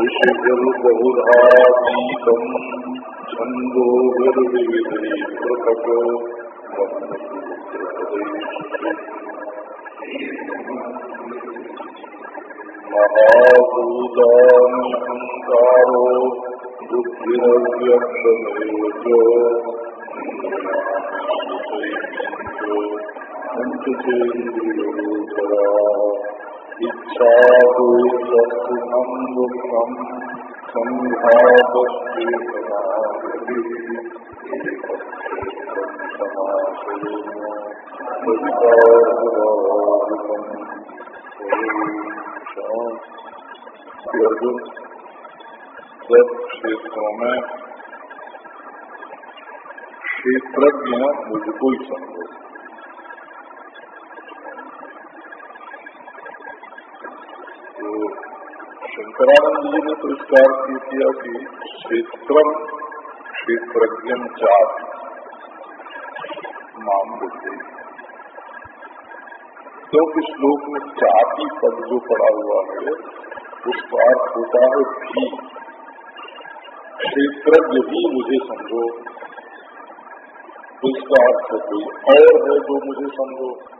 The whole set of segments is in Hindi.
विषिगल्बहुरातीतम् छन्दो विर्विविधै पृथक् महाभूतानि हङ्कारो बुद्धिरव्यक्षमेव च पञ्चचेन्द्रियोपरा क्षेत्रों में क्षेत्रज्ञ मुझको ही संभव तो शंकरानंद जी ने तो इसका अर्थ ये किया कि क्षेत्र क्षेत्रज्ञ नाम माम बुद्धि। क्योंकि श्लोक में चापी पद जो पड़ा हुआ है उसका अर्थ होता है भी। क्षेत्रज्ञ भी मुझे समझो। उसका अर्थ कोई और है जो मुझे समझो।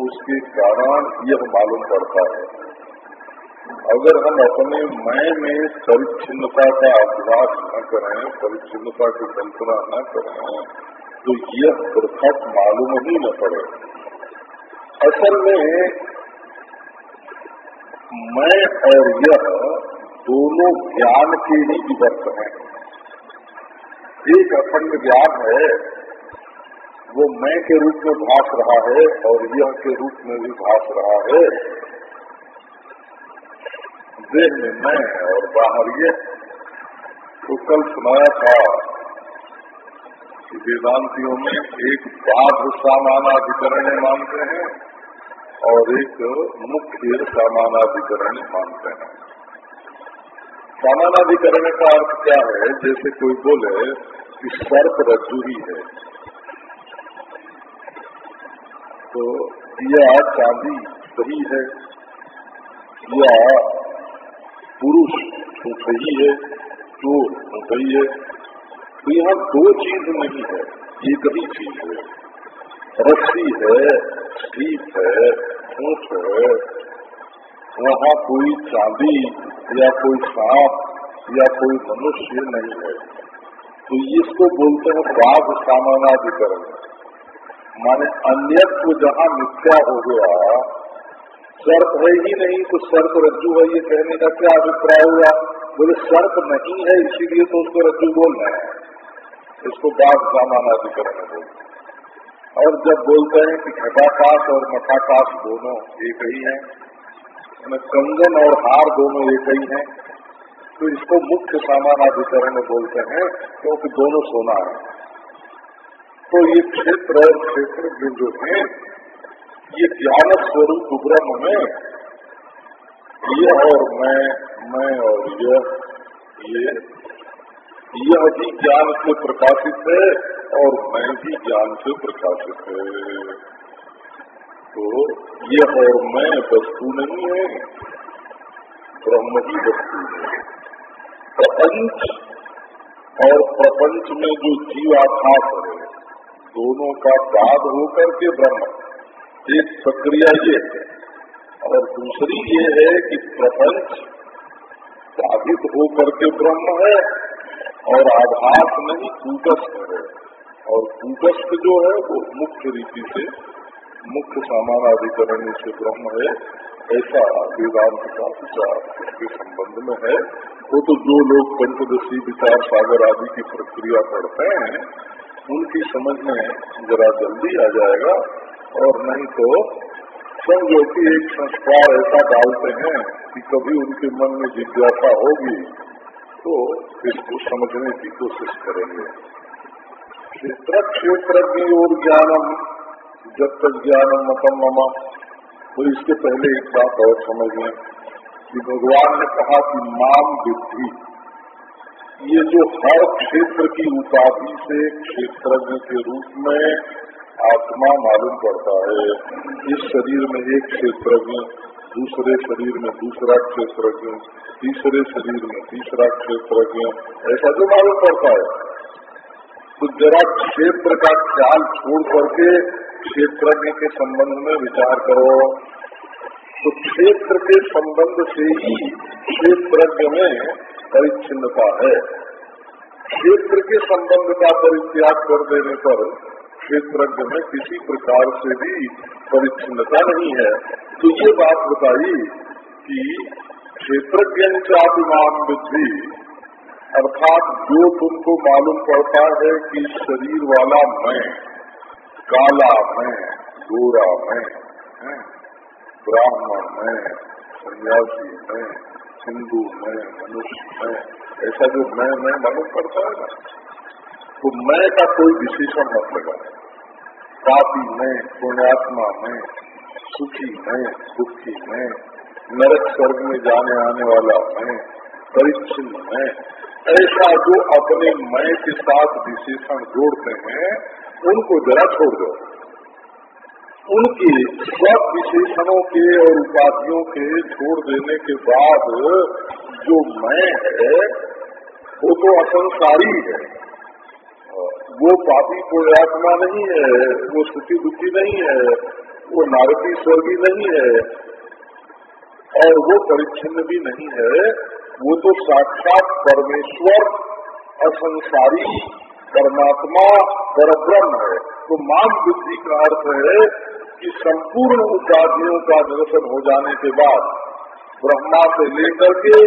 उसके कारण यह मालूम पड़ता है। अगर हम अपने मैं में परिच्छिन्नता का अभ्यास न करें, परिच्छिन्नता की कल्पना न करें तो यह पृथक मालूम ही न पड़े। असल में मैं और यह दोनों ज्ञान के ही विवर्त हैं। एक अखंड ज्ञान है वो मैं के रूप में भाष रहा है और यह के रूप में भी भाष रहा है। देह में मैं और बाहर ये तो कल सुनाया था कि वेदांतियों में एक बाध सामानाधिकरण मानते हैं और एक मुख्य सामानाधिकरण मानते हैं। सामानाधिकरण का अर्थ क्या है? जैसे कोई बोले कि सर्प रज्जु ही है। तो यह चांदी सही है, या पुरुष तो सही है तो सही है। तो यहाँ दो चीज़ नहीं है एक ही चीज़ है। रस्सी है सीप है ऊँट है, वहाँ कोई चांदी या कोई सांप या कोई मनुष्य नहीं है। तो इसको बोलते हैं बाघ सामानाधिकरण। माने अन्यत्व जहाँ मिथ्या हो गया सर्प है ही नहीं तो सर्प रज्जु है, ये कहने का क्या अभिप्राय हुआ? बोले, सर्प नहीं है, इसीलिए तो उसको रज्जु बोलना है। इसको बाघ सामानाधिकरण बोलते और जब बोलते हैं कि घटाकाश और मठाकाश दोनों एक ही है कंगन और हार दोनों एक ही है तो इसको मुख्य सामान सामानाधिकरण बोलते हैं, क्योंकि दोनों सोना है। तो ये क्षेत्र और क्षेत्र जो है। ये ज्ञान स्वरूप ब्रह्म में। ये और मैं मैं और यह ये। यह भी ज्ञान से प्रकाशित है और मैं भी ज्ञान से प्रकाशित है। तो यह और मैं वस्तु नहीं है। ब्रह्म ही वस्तु है। प्रपंच। और प्रपंच में जो जीवाभास है दोनों का बाद होकर के ब्रह्म। एक प्रक्रिया ये है। और दूसरी ये है कि प्रपंच साधित होकर के ब्रह्म है और आभास नहीं, कूटस्थ है। और कूटस्थ जो है, वो मुख्य रीति से, मुख्य सामानाधिकरण से ब्रह्म है। ऐसा वेदांत का विचार के संबंध में है। वो तो जो लोग पंचदशी, विचार सागर आदि की प्रक्रिया पढ़ते हैं उनकी समझ में जरा जल्दी आ जाएगा और नहीं तो समझो कि एक संस्कार ऐसा डालते हैं कि कभी उनके मन में जिज्ञासा होगी तो इसको समझने की कोशिश करेंगे। क्षेत्र क्षेत्र की ओर ज्ञानम, जब तक ज्ञानम मतम ममा। तो इसके पहले एक बात और समझ लें कि भगवान ने कहा कि माम बुद्धि ये जो हर क्षेत्र की उपाधि से क्षेत्रज्ञ के रूप में आत्मा मालूम पड़ता है। इस शरीर में एक क्षेत्रज्ञ, दूसरे शरीर में दूसरा क्षेत्रज्ञ, तीसरे शरीर में तीसरा क्षेत्रज्ञ, ऐसा जो मालूम पड़ता है। तो जरा क्षेत्र का ख्याल छोड़ करके क्षेत्रज्ञ के संबंध में विचार करो। तो क्षेत्र के संबंध से ही क्षेत्रज्ञ में परिच्छिन्नता है क्षेत्र के संबंध का परित्याग कर देने पर क्षेत्रज्ञ में किसी प्रकार से भी परिच्छिन्नता नहीं है तो ये बात बताई कि क्षेत्रज्ञ चापिमान बुद्धि अर्थात जो तुमको मालूम पड़ता है कि शरीर वाला मैं काला मैं गोरा मैं ब्राह्मण में सन्यासी में हिंदू में, मनुष्य में, ऐसा जो मैं मैं मालूम करता है ना। तो मैं का कोई विशेषण मत लगा पापी में, पुण्यात्मा में, सुखी में, दुखी में, नरक स्वर्ग में जाने आने वाला मैं परिच्छिन्न में, ऐसा जो अपने मैं के साथ विशेषण जोड़ते हैं, उनको जरा छोड़ दो। उनके सब विशेषणों के और उपाधियों के छोड़ देने के बाद जो मैं है, वो तो असंसारी है। वो पापी पुण्यात्मा नहीं है, वो सुखी दुखी नहीं है, वो नारदी स्वर्गी नहीं है और वो परिच्छिन्न भी नहीं है, वो तो साक्षात परमेश्वर, असंसारी, परमात्मा, परब्रह्म है। तो मान बुद्धि का अर्थ है कि संपूर्ण उपाधियों का निरसन हो जाने के बाद ब्रह्मा से लेकर के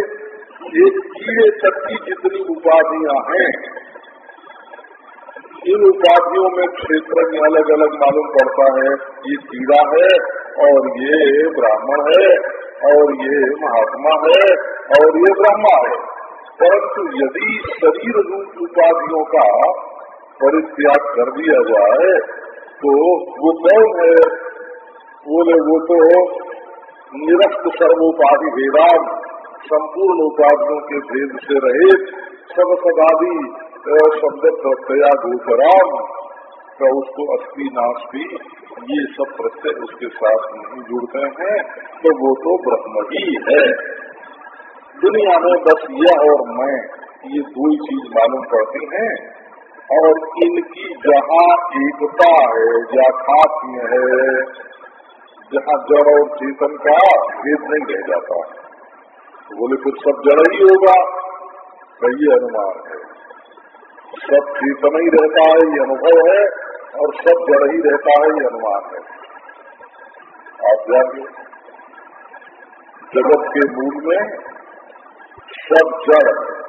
एक कीड़े तक की जितनी उपाधियाँ हैं, इन उपाधियों में क्षेत्र में अलग अलग मालूम पड़ता है। ये कीड़ा है और ये ब्राह्मण है और ये महात्मा है और ये ब्रह्मा है। परंतु यदि शरीर रूप उपाधियों का परित्याग कर दिया जाए तो वो कौन है? बोले, वो तो निरस्त सर्वोपाधि वेदांत संपूर्ण उपाधियों के भेद से रहे, सब सदादि शब्द प्रत्यया गोचराम का उसको अस्थि भी ये सब प्रत्यय उसके साथ नहीं जुड़ते हैं? तो वो तो ब्रह्म ही है। दुनिया में बस यह और मैं, ये दो ही चीज़ मालूम पड़ती हैं। और इनकी जहाँ एकता है याथात्म्य है जहाँ जड़ और चेतन का भेद नहीं रह जाता। तो बोले, फिर सब जड़ ही होगा। सही अनुमान है। सब चेतन ही रहता है, ये अनुभव है, और सब जड़ ही रहता है, ये अनुमान है। आप जानिए, जगत के मूल में सब जड़ है।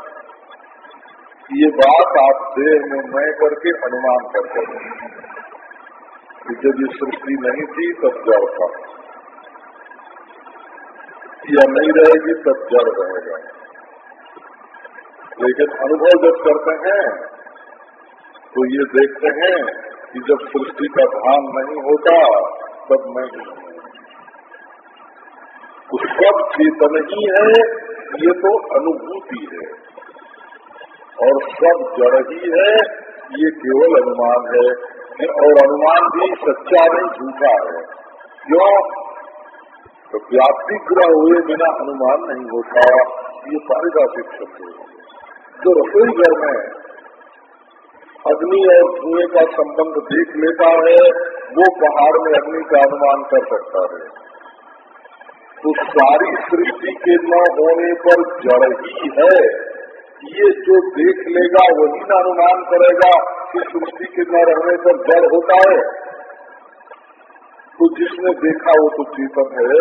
ये बात आप देह में मैं करके अनुमान करते हैं। कि जब ये सृष्टि नहीं थी, तब जड़ था। या नहीं रहेगी, तब जड़ रहेगा। लेकिन अनुभव जब करते हैं तो ये देखते हैं कि जब सृष्टि का भान नहीं होता, तब मैं तो सब चेतन ही है, ये तो अनुभूति है। और सब जड़ ही है, ये केवल अनुमान है। और अनुमान भी सच्चा नहीं झूठा है। क्यों? तो व्याप्ति ग्रह हुए बिना अनुमान नहीं होता। ये पारिभाषिक शब्द है। जो रसोई घर में अग्नि और धुएँ का संबंध देख लेता है, वो पहाड़ में अग्नि का अनुमान कर सकता है। तो सारी सृष्टि के न होने पर जड़ ही है। ये जो देख लेगा, वही ना अनुमान करेगा। कि सृष्टि के न रहने पर जड़ होता है तो जिसने देखा वो तो चेतन है,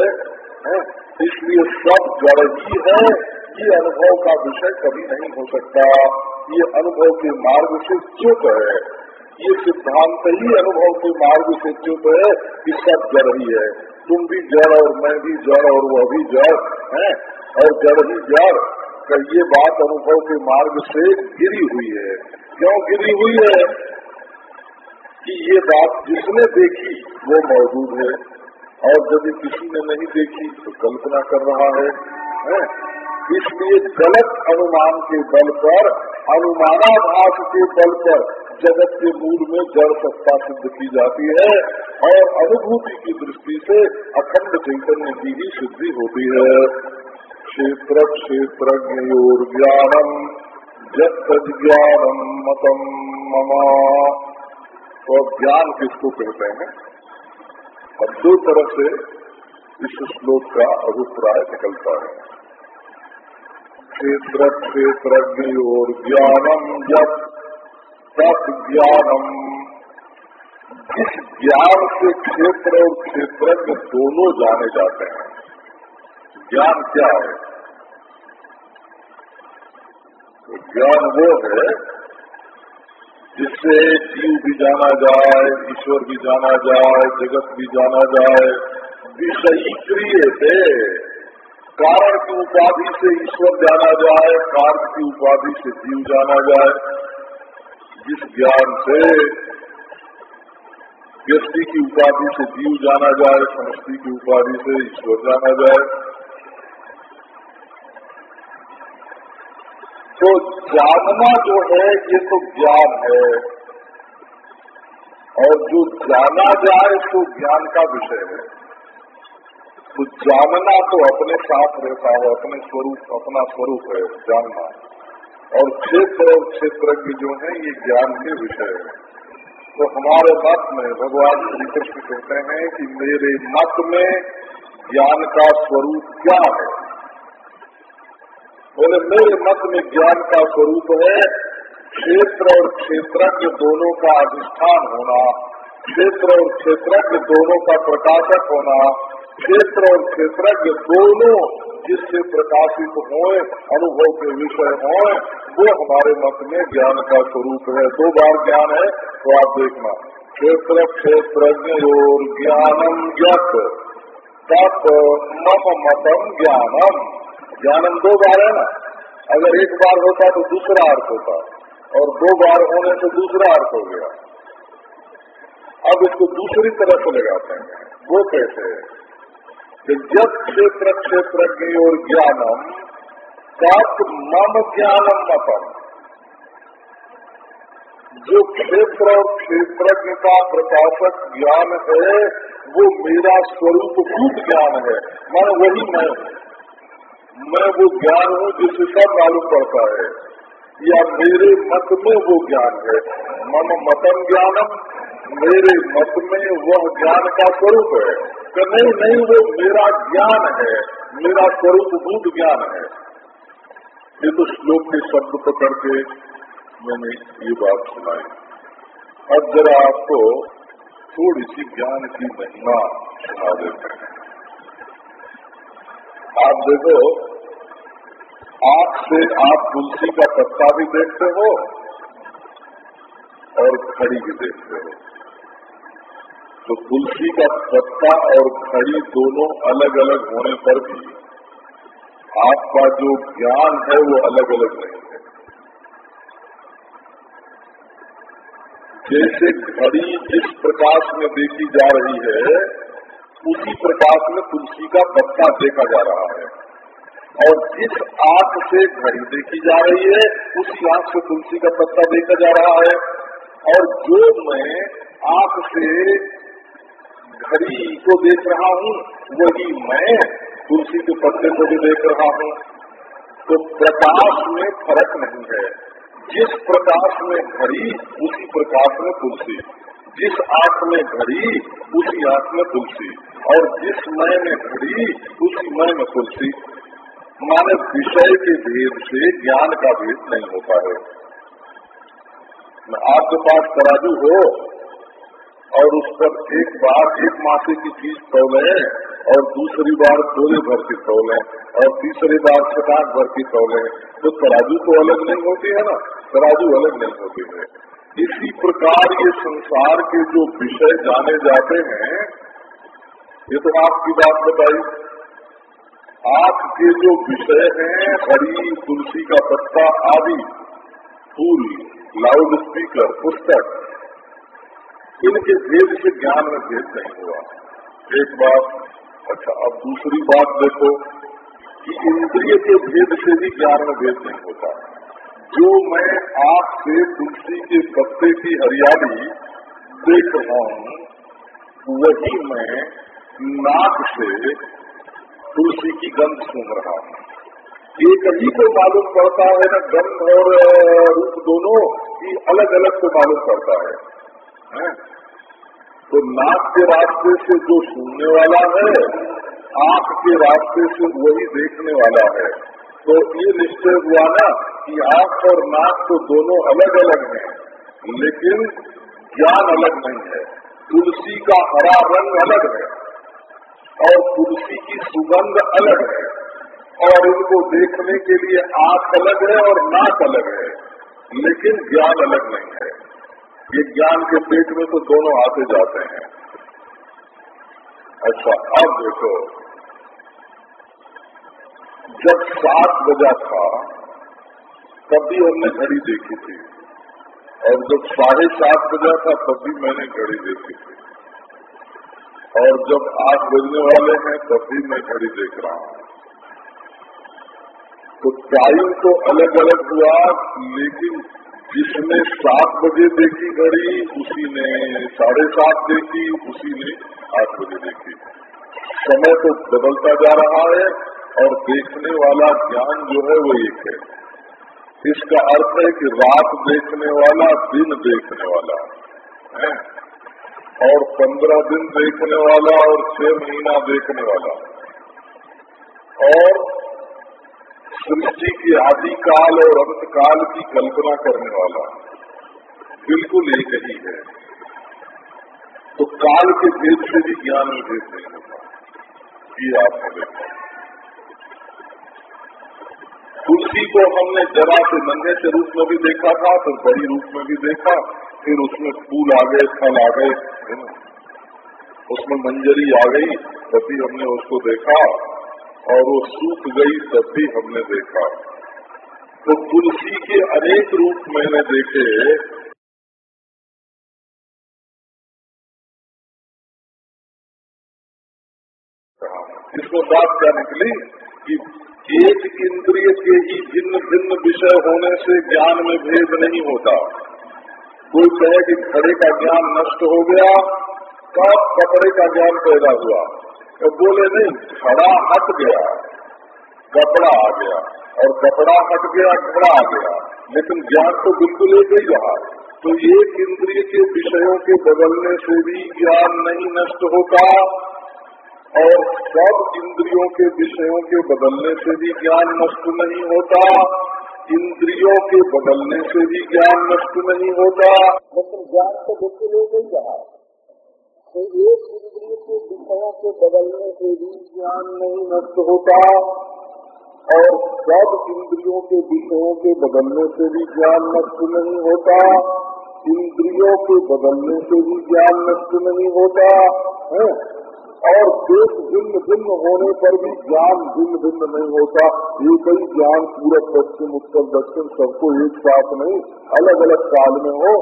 है? इसलिए सब जड़ ही है। ये अनुभव का विषय कभी नहीं हो सकता। ये अनुभव के मार्ग से चुप है। ये सिद्धांत ही अनुभव के मार्ग से चुप है कि सब जड़ ही है। तुम भी जड़ और मैं भी जड़ और वह भी जड़ है? और जड़ ही जड़। ये बात अनुभव के मार्ग से गिरी हुई है। क्यों गिरी हुई है? कि ये बात जिसने देखी वो मौजूद है। और यदि किसी ने नहीं देखी तो कल्पना कर रहा है, है? इसलिए गलत अनुमान के बल पर अनुमानाभास के बल पर जगत के मूल में जड़ सत्ता सिद्ध की जाती है और अनुभूति की दृष्टि से अखंड चैतन्य की ही सिद्धि होती है। क्षेत्र क्षेत्रज्ञोर ज्ञानम जत ज्ञानम मतम ममा। तो ज्ञान किसको कहते हैं? अब दो तरह से इस श्लोक का अभिप्राय निकलता है। क्षेत्र क्षेत्रज्ञ और ज्ञानम जब तत् ज्ञानम। जिस ज्ञान से क्षेत्र और क्षेत्रज्ञ दोनों जाने जाते हैं। ज्ञान क्या है? तो ज्ञान वो है, जिससे जीव भी जाना जाए, ईश्वर भी जाना जाए, जगत भी जाना जाए। विषयी क्रिय से कारण की उपाधि से ईश्वर जाना जाए कार्य की उपाधि से जीव जाना जाए। जिस ज्ञान से व्यक्ति की उपाधि से जीव जाना जाए, समष्टि की उपाधि से ईश्वर जाना जाए। तो जानना जो है, ये तो ज्ञान है। और जो जाना जाए तो ज्ञान का विषय है। तो जानना तो अपने साथ रहता है, अपने स्वरूप, अपना स्वरूप है, जानना। और क्षेत्र और क्षेत्र क्षेत्रज्ञ जो है, ये ज्ञान के विषय है। तो हमारे मत में भगवान श्री कृष्ण कहते हैं कि मेरे मत में ज्ञान का स्वरूप क्या है? बोले मेरे मत में ज्ञान का स्वरूप है। क्षेत्र और क्षेत्रज्ञ दोनों का अधिष्ठान होना, क्षेत्र और क्षेत्रज्ञ दोनों का प्रकाशक होना, क्षेत्र और क्षेत्रज्ञ दोनों जिससे प्रकाशित होए, अनुभव के विषय होए, वो हमारे मत में ज्ञान का स्वरूप है। दो बार ज्ञान है तो आप देखना। क्षेत्र, क्षेत्रज्ञ और ज्ञानम जत तप मम मतम ज्ञानम। ज्ञानम दो बार है ना? अगर एक बार होता तो दूसरा अर्थ होता, और दो बार होने से दूसरा अर्थ हो गया। अब इसको दूसरी तरह से लगाते हैं। वो कैसे कि जब क्षेत्र क्षेत्रज्ञ और ज्ञानम, तत् मम ज्ञानम मतम जो क्षेत्र और क्षेत्रज्ञ का प्रकाशक ज्ञान है, वो मेरा स्वरूप भूत ज्ञान है। मैं वही मैं मैं वो ज्ञान हूँ सब मालूम पड़ता है। या मेरे मत में वो ज्ञान है। मम मतम ज्ञानम, मेरे मत में वह ज्ञान का स्वरूप है। तो नहीं नहीं, वो मेरा ज्ञान है। मेरा स्वरूप भूत ज्ञान है। ये तो श्लोक के शब्द पकड़ के मैंने ये बात सुनाई। अब जरा आपको थोड़ी सी ज्ञान की महिमा सुना देते हैं। आप देखो, आँख से आप तुलसी का पत्ता भी देखते हो और घड़ी भी देखते हो। तो तुलसी का पत्ता और घड़ी दोनों अलग अलग होने पर भी आपका जो ज्ञान है वो अलग अलग नहीं है। जैसे घड़ी जिस प्रकाश में देखी जा रही है उसी प्रकाश में तुलसी का पत्ता देखा जा रहा है। और जिस आँख से घड़ी देखी जा रही है, उसी आँख से तुलसी का पत्ता देखा जा रहा है। और जो मैं आँख से घड़ी को देख रहा हूँ, वही मैं तुलसी के पत्ते को भी देख रहा हूँ। तो प्रकाश में फ़र्क नहीं है। जिस प्रकाश में घड़ी, उसी प्रकाश में तुलसी। जिस आँख में घड़ी उसी आँख में तुलसी। और जिस मय में घड़ी उसी मय में तुलसी। माने विषय के भेद से ज्ञान का भेद नहीं होता है आपके पास तराजू हो, और उस पर एक बार एक मासे की चीज़ तोले और दूसरी बार तोले भर की तोले और तीसरी बार छटाक भर की तोले तो तराजू तो अलग नहीं होती है ना? तराजू अलग नहीं होती है। इसी प्रकार ये संसार के जो विषय जाने जाते हैं, ये तो आपकी बात बताई। आँख के जो विषय हैं हरी तुलसी का पत्ता आदि फूल लाउड स्पीकर, पुस्तक, इनके भेद से ज्ञान में भेद नहीं हुआ। एक बात अच्छा अब दूसरी बात देखो कि इंद्रिय के भेद से भी ज्ञान में भेद नहीं होता। जो मैं आँख से तुलसी के पत्ते की हरियाली देख रहा हूँ वही मैं नाक से तुलसी की गंध सुन रहा हूँ एक ही को मालूम पड़ता है ना गंध और रूप दोनों की अलग अलग को मालूम पड़ता है, है? तो नाक के रास्ते से जो सुनने वाला है आँख के रास्ते से वही देखने वाला है तो ये निश्चय हुआ ना कि आँख और नाक तो दोनों अलग अलग हैं, लेकिन ज्ञान अलग नहीं है। तुलसी का हरा रंग अलग है और तुलसी की सुगंध अलग है और इनको देखने के लिए आँख अलग है और नाक अलग है, लेकिन ज्ञान अलग नहीं है। ये ज्ञान के पेट में तो दोनों आते जाते हैं। अच्छा अब देखो। जब सात बजा था, तब भी हमने घड़ी देखी थी। और जब साढ़े सात बजा था, तब भी मैंने घड़ी देखी थी। और जब आठ बजने वाले हैं, तब भी मैं घड़ी देख रहा हूँ। तो टाइम तो अलग अलग हुआ, लेकिन जिसने सात बजे देखी घड़ी, उसी ने साढ़े सात देखी, उसी ने आठ बजे देखी। समय तो बदलता जा रहा है और देखने वाला ज्ञान जो है वो एक है। इसका अर्थ है कि रात देखने वाला, दिन देखने वाला, है? और पंद्रह दिन देखने वाला और छह महीना देखने वाला। और सृष्टि के आदि काल और अंत काल की कल्पना करने वाला बिल्कुल एक ही है। तो काल के भेद से भी ज्ञान में भेद नहीं होता। ये आपने देखा। तुलसी को हमने जरा से नन्हे के रूप में भी देखा था तो बड़ी रूप में भी देखा, फिर उसमें फूल आ गए, फल आ गए उसमें मंजरी आ गई, तब भी हमने उसको देखा और वो सूख गई, तब भी हमने देखा। तो तुलसी के अनेक रूप मैंने देखे। इसको बात क्या निकली कि एक इंद्रिय के ही भिन्न भिन्न विषय होने से ज्ञान में भेद नहीं होता। कोई कहे कि घड़े का ज्ञान नष्ट हो गया कब कपड़े का ज्ञान पैदा हुआ। तो बोले, नहीं घड़ा हट गया, कपड़ा आ गया, और कपड़ा हट गया, घड़ा आ गया। लेकिन ज्ञान तो बिल्कुल एक ही रहा तो एक इंद्रिय के विषयों के बदलने से भी ज्ञान नहीं नष्ट होता और सब इंद्रियों के विषयों के बदलने से भी ज्ञान नष्ट नहीं होता। इंद्रियों के बदलने से भी ज्ञान नष्ट नहीं होता। लेकिन ज्ञान तो बिल्कुल नहीं कहा तो एक इंद्रिय के विषयों के बदलने से भी ज्ञान नहीं नष्ट होता। और सब इंद्रियों के विषयों के बदलने से भी ज्ञान नष्ट नहीं होता। इंद्रियों के बदलने से भी ज्ञान नष्ट नहीं होता। है? और देश भिन्न भिन्न होने पर भी ज्ञान भिन्न भिन्न नहीं होता। ये ही ज्ञान पूरब पश्चिम उत्तर दक्षिण, सबको एक साथ नहीं अलग अलग काल में हो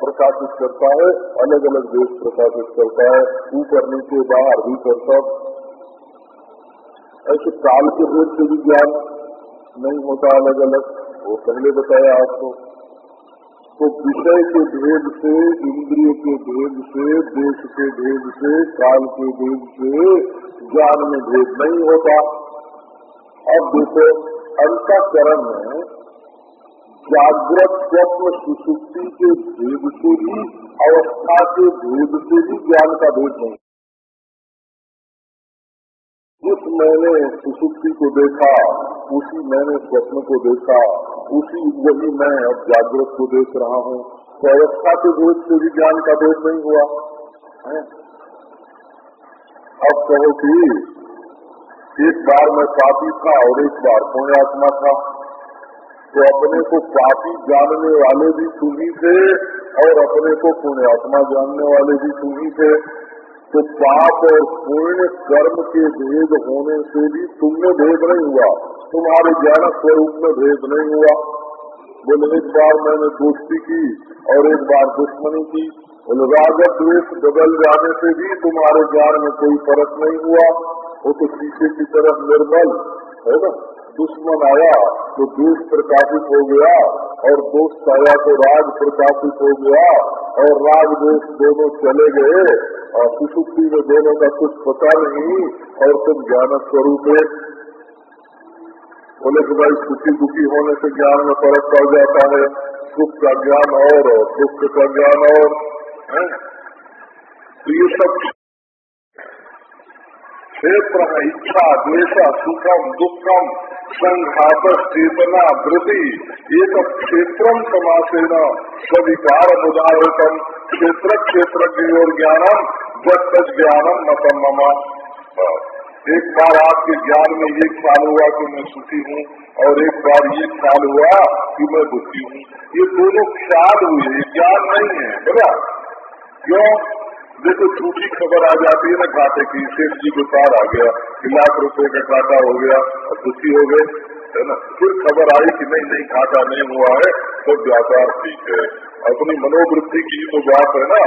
प्रकाशित करता है अलग अलग देश प्रकाशित करता है, ऊपर नीचे बाहर भीतर सब। ऐसे काल के भेद से भी ज्ञान नहीं होता अलग अलग वो पहले बताया आपको। तो विषय के भेद से, इंद्रिय के भेद से, देश के भेद से, काल के भेद से ज्ञान में भेद नहीं होता। अब देखो, अंतकरण में जागृत स्वप्न सुसुप्ति के भेद से भी, अवस्था के भेद से भी ज्ञान का भेद नहीं। जिस मैंने सुसुप्ति को देखा, उसी मैंने स्वप्न को देखा, उसी वही मैं अब जागृत को देख रहा हूँ। तो अवस्था के भेद से भी ज्ञान का भेद नहीं हुआ। है? अब कहो कि एक बार मैं पापी था और एक बार पुण्यात्मा था तो अपने को पापी जानने वाले भी तुम्ही थे और अपने को पुण्यात्मा जानने वाले भी तुम्ही थे। तो पाप और पुण्य कर्म के भेद होने से भी तुमने भेद नहीं हुआ। तुम्हारे ज्ञान स्वरूप में भेद नहीं हुआ। बोले, एक बार मैंने दोस्ती की और एक बार दुश्मनी की। बोले राजक द्वेष बदल जाने से भी तुम्हारे ज्ञान में कोई फ़र्क नहीं हुआ। वो तो शीशे की तरफ़ निर्बल, है ना? दुश्मन आया तो देश प्रकाशित हो गया और दोस्त आया तो राज प्रकाशित हो गया और राज दोष दोनों चले गए। और सुसुप्ति में दोनों का कुछ पता नहीं और तुम ज्ञान स्वरूप है। बोले कि भाई सुखी दुखी होने से ज्ञान में फ़र्क पड़ जाता है। सुख का ज्ञान और दुख का ज्ञान और। तो ये सब क्षेत्र है, इच्छा, द्वेष, सुखम, दुखम। संघात चेतना वृद्धि एक क्षेत्रम समासेन स्विकार उदाहरतम क्षेत्र क्षेत्र की ओर ज्ञानम जब तक ज्ञानम मतम ममा। एक बार आपके ज्ञान में ये ख्याल हुआ कि मैं सुखी हूँ, और एक बार ये ख्याल हुआ कि मैं दुखी हूँ। ये दोनों ख्याल हुए, ज्ञान नहीं है बोला क्यों? देखो झूठी खबर आ जाती है ना घाटे की। सेठ जी को तार आ गया कि लाख रुपए का घाटा हो गया और दुखी हो गए है ना। फिर खबर आई कि नहीं नहीं घाटा नहीं हुआ है तो व्यापार ठीक है। अपनी मनोवृद्धि की तो बात है ना।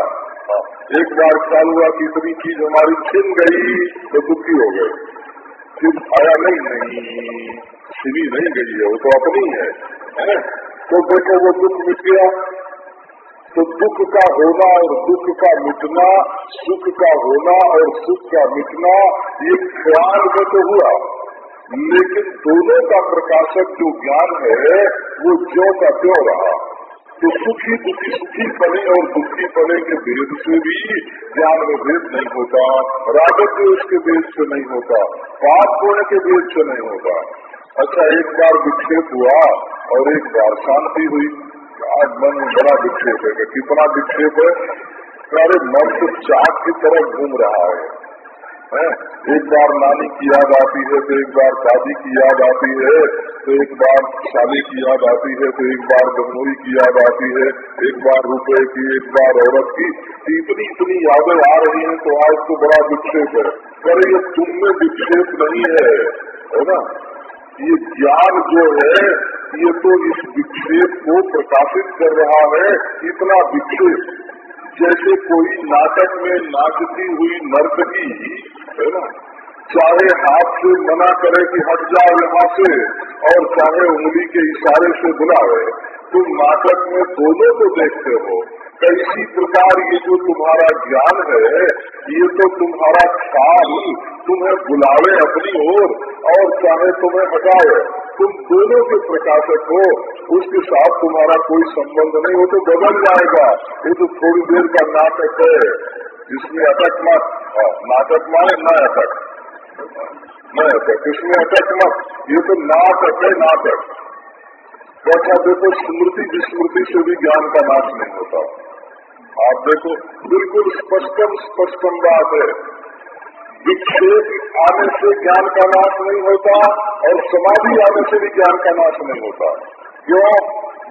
हाँ, एक बार ख्याल हुआ कि इतनी चीज़ हमारी छिन गई तो दुखी हो गए। फिर आया नहीं नहीं छिनी नहीं गई है वो तो अपनी है, है? तो देखो वो दुख मिट गया। तो दुख का होना और दुख का मिटना, सुख का होना और सुख का मिटना, ये ख्याल में तो हुआ। लेकिन दोनों का प्रकाशक जो ज्ञान है, वो ज्यो का क्यों रहा। तो सुखी दुखी सुखी पड़े और दुखी पड़े के भेद से भी ज्ञान में भेद नहीं होता रागत उसके भेद से नहीं होता, पाप होने के भेद से नहीं होता। अच्छा एक बार विक्षेप हुआ और एक बार शांति हुई। आज मन में बड़ा विक्षेप है कितना विक्षेप है। सारे मन तो चाक की तरफ़ घूम रहा है? एक बार नानी की याद आती है तो एक बार शादी की याद आती है तो एक बार शादी की याद आती है तो एक बार गंगोई की याद आती है, एक बार रुपए की, एक बार औरत की। इतनी इतनी यादें आ रही हैं तो आज तो बड़ा विक्षेप है। पर ये तुम में विक्षेप नहीं है है ना? ये ज्ञान जो है ये तो इस विक्षेप को प्रकाशित कर रहा है, इतना विक्षेप, जैसे कोई नाटक में नाचती हुई नर्तकी है ना? चाहे हाथ से मना करे कि हट जाओ यहाँ से, और चाहे उंगली के इशारे से बुलावे, तुम नाटक में दोनों को देखते हो। कैसी प्रकार ये जो तुम्हारा ज्ञान है, ये तो तुम्हारा ख्याल, तुम्हें बुलावे अपनी ओर, और चाहे तुम्हें हटाए। तुम दोनों के प्रकाशक हो उसके साथ तुम्हारा कोई संबंध नहीं हो तो बदल जाएगा। ये तो थोड़ी देर का नाटक है इसमें अटक मत। हाँ, नाटक माने न अटक। न अटक इसमें अटक मत। ये तो नाटक है नाटक। कैसा देखो स्मृति विस्मृति से भी ज्ञान का नाश नहीं होता। आप देखो बिल्कुल स्पष्टम स्पष्टम बात है। विक्षेप आने से ज्ञान का नाश नहीं होता और समाधि आने से भी ज्ञान का नाश नहीं होता। क्यों?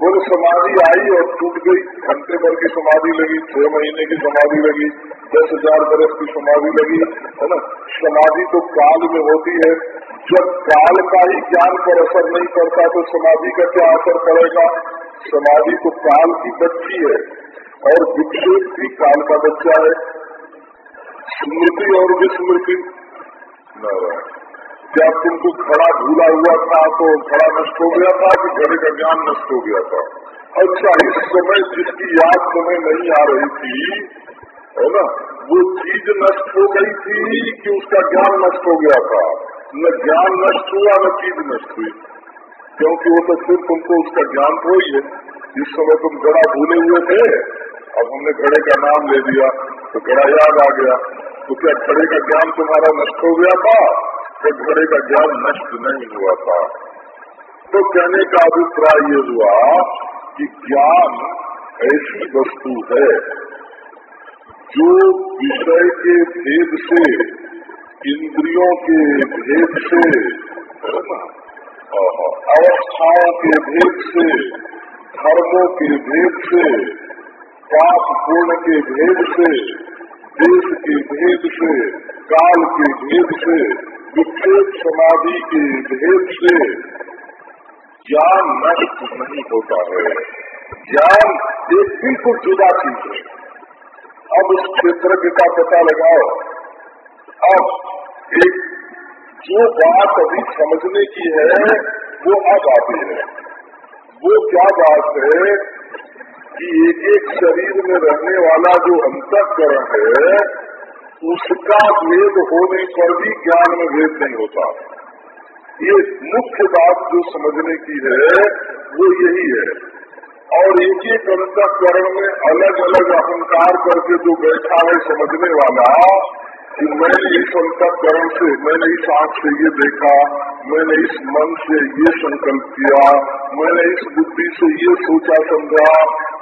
बोले, समाधि आई और टूट गई। घंटे भर की समाधि लगी, छह महीने की समाधि लगी, दस हज़ार बरस की समाधि लगी, है ना? समाधि तो काल में होती है। जब काल का ही ज्ञान पर असर नहीं करता तो समाधि का क्या असर पड़ेगा? समाधि तो काल की बच्ची है और विक्षेप भी काल का बच्चा है। स्मृति और विस्मृति नारायण क्या तुमको खड़ा भूला हुआ था तो खड़ा नष्ट हो गया था कि घड़े का ज्ञान नष्ट हो गया था? अच्छा इस समय जिसकी याद तुम्हें नहीं आ रही थी, है ना, वो चीज़ नष्ट हो गई थी कि उसका ज्ञान नष्ट हो गया था। न ज्ञान नष्ट हुआ, न चीज़ नष्ट हुई। क्योंकि वो तो फिर तुमको उसका ज्ञान तो ही। है जिस समय तुम घड़ा भूले हुए थे, अब हमने घड़े का नाम ले दिया तो बड़ा याद आ गया तो क्या घड़े का ज्ञान तुम्हारा नष्ट हो गया था? तो घड़े का ज्ञान नष्ट नहीं हुआ था। तो कहने का अभिप्राय ये हुआ कि ज्ञान ऐसी वस्तु है जो विषय के भेद से, इंद्रियों के भेद से, अवस्थाओं के भेद से, धर्मों के भेद से पाप पूर्ण के भेद से, देश के भेद से, काल के भेद से, विक्षेप समाधि के भेद से, ज्ञान नष्ट नहीं होता है। ज्ञान एक बिल्कुल जुदा चीज़ है। अब उस क्षेत्र का पता लगाओ। अब एक जो बात अभी समझने की है, वो अब आती है। वो क्या बात है? कि एक एक शरीर में रहने वाला जो अंतकरण है, उसका भेद होने पर भी ज्ञान में भेद नहीं होता। ये मुख्य बात जो समझने की है, वो यही है। और एक एक अंतकरण में अलग अलग अहंकार करके जो बैठा है समझने वाला कि मैंने इस अंतकरण से, मैंने इस आँख से ये देखा, मैंने इस मन से ये संकल्प किया, मैंने इस बुद्धि से ये सोचा, समझा।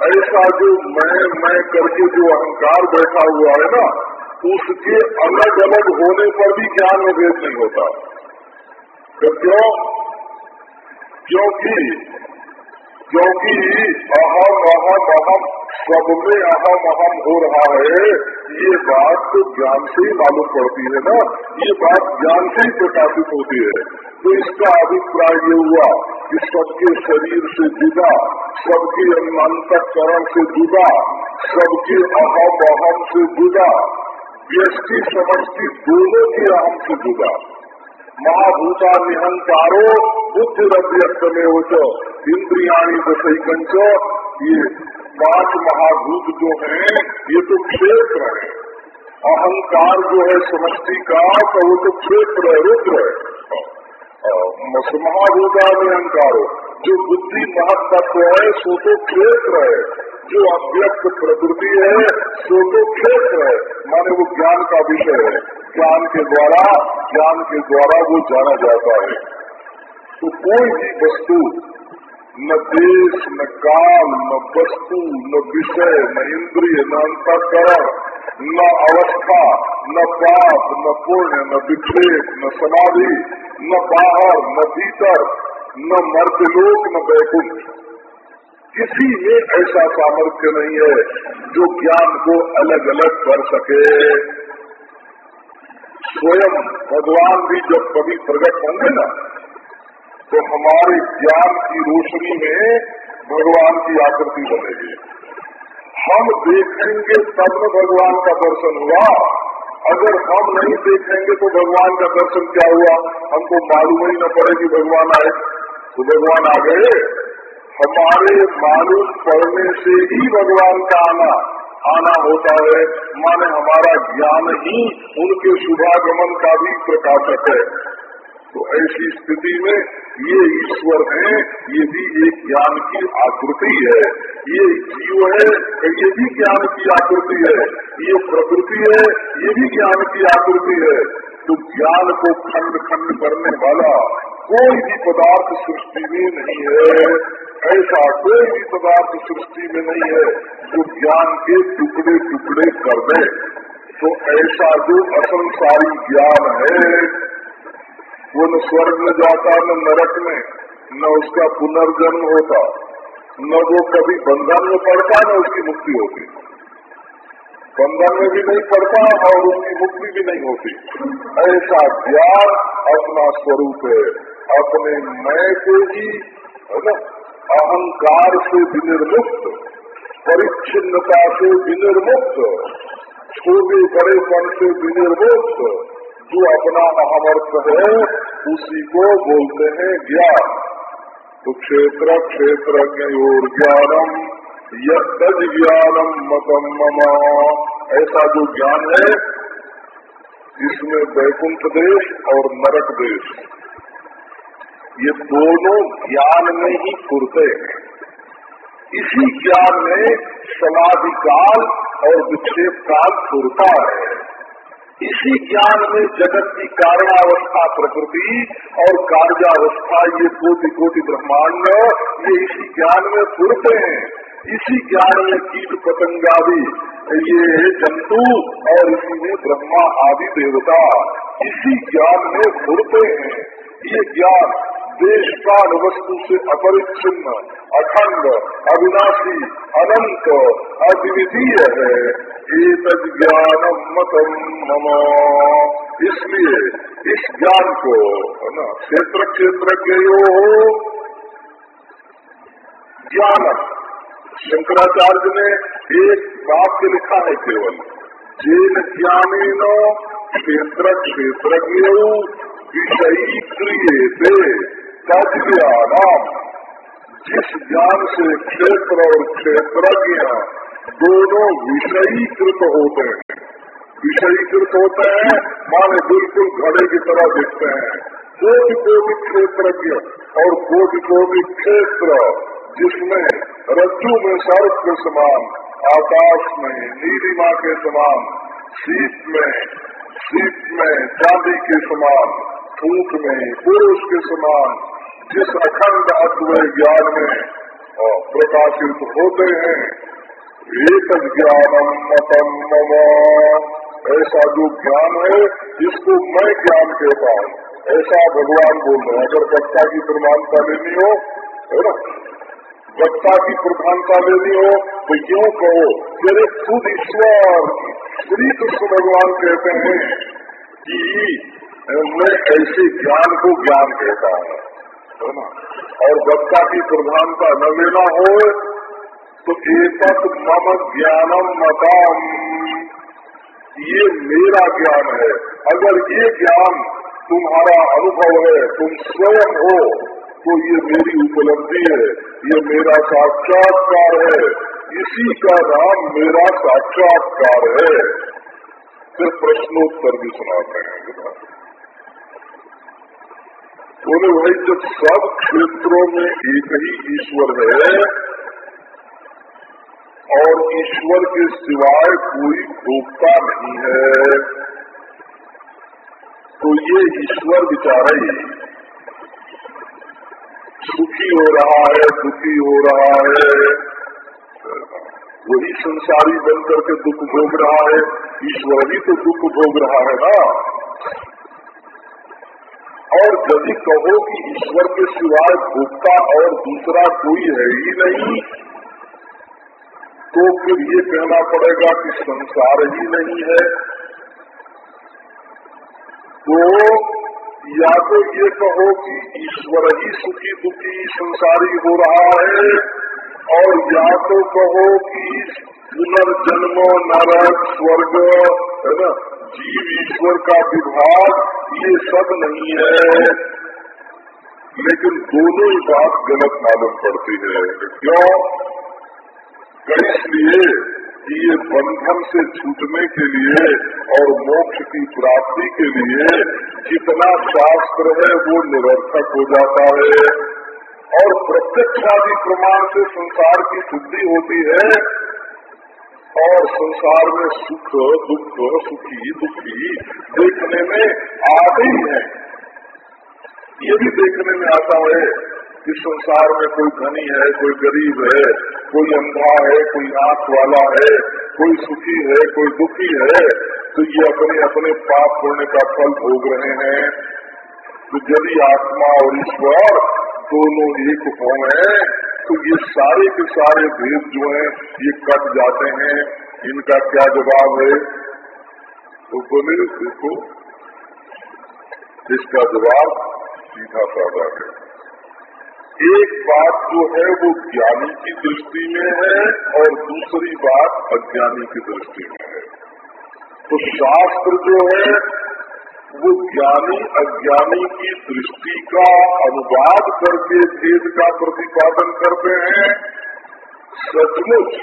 ऐसा जो मैं मैं करके जो अहंकार बैठा हुआ है ना, उसके अलग अलग होने पर भी ज्ञान भेद नहीं होता? तो क्यों? क्योंकि क्योंकि अहम अहम अहम सब में अहम अहम हो रहा है। ये बात तो ज्ञान से ही मालूम पड़ती है ना। ये बात ज्ञान से ही प्रकाशित होती है। तो इसका अभिप्राय ये हुआ कि सबके शरीर से जुदा, सबके अंतकरण से जुदा, सबके अहम अहम से जुदा, व्यक्ति समष्टि दोनों के अहम से जुदा। महाभूता निहंकारो बुद्धि अव्यक्त में हो इंद्रियाणी दसई कंच ये पाँच महाभूत जो हैं, ये तो क्षेत्र है। अहंकार जो है समष्टि का तो वो तो क्षेत्र है, रुद्र है। महाभूता निहंकारो जो बुद्धि महत्व है, सो तो क्षेत्र है। जो अव्यक्त प्रकृति है, सो तो क्षेत्र है। माने वो ज्ञान का विषय है। ज्ञान के द्वारा, ज्ञान के द्वारा वो जाना जाता है। तो कोई भी वस्तु न देश, न काल न वस्तु, न विषय, न इंद्रिय, न अंतकरण, न अवस्था, न पाप, न पुण्य, न विक्षेप, न समाधि, न बाहर, न भीतर, न मर्दलोक न बैकुंठ। किसी में ऐसा सामर्थ्य नहीं है जो ज्ञान को अलग अलग कर सके। स्वयं भगवान भी जब कभी प्रकट होंगे ना तो हमारे ज्ञान की रोशनी में भगवान की आकृति बनेगी। हम देखेंगे तब न भगवान का दर्शन हुआ। अगर हम नहीं देखेंगे तो भगवान का दर्शन क्या हुआ? हमको मालूम ही न पड़े कि भगवान आए। तो भगवान आ गए। हमारे मालूम पढ़ने से ही भगवान का आना आना होता है। माने हमारा ज्ञान ही उनके शुभागमन का भी प्रकाशक है। तो ऐसी स्थिति में ये ईश्वर है, ये भी एक ज्ञान की आकृति है। ये जीव है, ये भी ज्ञान की आकृति है। ये प्रकृति है, ये भी ज्ञान की आकृति है। तो ज्ञान को खंड खंड करने वाला कोई भी पदार्थ सृष्टि में नहीं है। ऐसा कोई भी पदार्थ सृष्टि में नहीं है जो ज्ञान के टुकड़े टुकड़े कर दे। तो ऐसा जो असंसारी ज्ञान है वो न स्वर्ग में जाता न नरक में न उसका पुनर्जन्म होता, न वो कभी बंधन में पड़ता, न उसकी मुक्ति होती। बंधन में भी नहीं पड़ता और उसकी मुक्ति भी नहीं होती। ऐसा ज्ञान अपना स्वरूप है। अपने मैं को ही, है ना, अहंकार से विनिर्मुक्त, परिच्छिन्नता से विनिर्मुक्त, छोटे बड़ेपन से विनिर्मुक्त जो अपना अहमर्थ है, उसी को बोलते हैं ज्ञान। तो क्षेत्र क्षेत्र और ज्ञानम यज ज्ञानम मतम ममा। ऐसा जो ज्ञान है, इसमें वैकुंठ देश और नरक देश। ये दोनों ज्ञान में ही फुरते हैं। इसी ज्ञान में समाधि काल और विक्षेप काल फुरता है। इसी ज्ञान में जगत की कारणावस्था प्रकृति और कार्यावस्था ये कोटि कोटि ब्रह्मांड, ये इसी ज्ञान में फुरते हैं। इसी ज्ञान में कीट पतंगादि, ये जंतु और इसी में ब्रह्मा आदि देवता इसी ज्ञान में फूरते हैं। ये ज्ञान देश काल वस्तु से अपरिच्छिन्न अखंड अविनाशी अनंत अद्वितीय है एक ज्ञानम मतम मम। इसलिए इस ज्ञान को, है ना क्षेत्र क्षेत्र के हो ज्ञान शंकराचार्य ने एक वाक्य लिखा है केवल, जेन ज्ञान क्षेत्र क्षेत्र विषयी क्रिय जिस ज्ञान से क्षेत्र और क्षेत्रज्ञ दोनों विषयीकृत होते हैं विषयीकृत होते हैं माने बिल्कुल घड़े की तरह दिखते हैं कोटि कोटि क्षेत्रज्ञ और कोटि कोटि क्षेत्र जिसमें रज्जु में सर्प के समान आकाश में नीलिमा के समान शीत में शीत में चांदी के समान फूक में पुरुष के समान जिस अखंड अद्वय ज्ञान में प्रकाशित होते हैं एक ज्ञानम मतम मम ऐसा जो ज्ञान है जिसको मैं ज्ञान कहता हूँ ऐसा भगवान बोल रहे अगर कक्षा की प्रमाणता लेनी हो है ना वक्ता की प्रधानता लेनी हो तो क्यों कहो मेरे खुद ईश्वर श्री कृष्ण भगवान कहते हैं कि मैं ऐसे ज्ञान को ज्ञान कहता हूँ। है ना? और वक्ता की प्रधानता न लेना हो तो एक मम ज्ञानम मताम। ये मेरा ज्ञान है। अगर ये ज्ञान तुम्हारा अनुभव है, तुम स्वयं हो तो ये मेरी उपलब्धि है। ये मेरा साक्षात्कार है। इसी का नाम मेरा साक्षात्कार है। फिर प्रश्नोत्तर भी सुनाते हैं। बोले भाई जब सब क्षेत्रों में एक ही ईश्वर है। और ईश्वर के सिवाय कोई भोक्ता नहीं है। तो ये ईश्वर विचार ही सुखी हो रहा है, दुखी हो रहा है। वही संसारी बन करके दुख भोग रहा है। ईश्वर भी तो दुख भोग रहा है ना। और यदि कहो कि ईश्वर के सिवाय भोक्ता और दूसरा कोई है ही नहीं तो फिर ये कहना पड़ेगा कि संसार ही नहीं है। तो या तो ये कहो कि ईश्वर ही सुखी दुखी संसारी हो रहा है, और या तो कहो कि पुनर्जन्म नरक स्वर्ग, है ना? जीव ईश्वर का विभाग, ये सब नहीं है। लेकिन दोनों ही बात गलत मालूम पड़ती है। क्यों? इसलिए कि ये बंधन से छूटने के लिए और मोक्ष की प्राप्ति के लिए जितना शास्त्र है, वो निरर्थक हो जाता है। और प्रत्यक्षादि प्रमाण से संसार की शुद्धि होती है और संसार में सुख, दुख, सुखी, दुखी देखने में आ गई है। ये भी देखने में आता है कि संसार में कोई धनी है, कोई गरीब है, कोई अंधा है, कोई आँख वाला है, कोई सुखी है, कोई दुखी है तो ये अपने अपने पाप पुण्य का फल भोग रहे हैं। तो यदि आत्मा और ईश्वर दोनों एक हों तो ये सारे के सारे भेद जो हैं, ये कट जाते हैं। इनका क्या जवाब है? तो बोले देखो। इसका जवाब सीधा साधा है। एक बात जो है, वो ज्ञानी की दृष्टि में है और दूसरी बात अज्ञानी की दृष्टि में है। तो शास्त्र जो है वो ज्ञानी अज्ञानी की दृष्टि का अनुवाद करके भेद का प्रतिपादन करते हैं सचमुच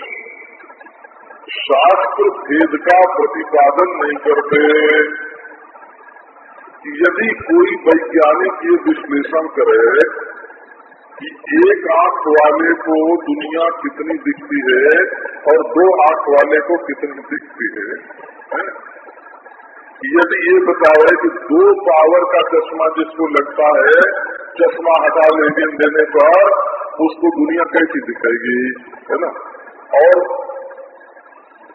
शास्त्र भेद का प्रतिपादन नहीं करते यदि कोई वैज्ञानिक ये विश्लेषण करे कि एक आँख वाले को दुनिया कितनी दिखती है और दो आँख वाले को कितनी दिखती है, है? यदि ये बताए कि दो पावर का चश्मा जिसको लगता है, चश्मा हटा लेकिन देने पर उसको दुनिया कैसी दिखेगी, है ना? और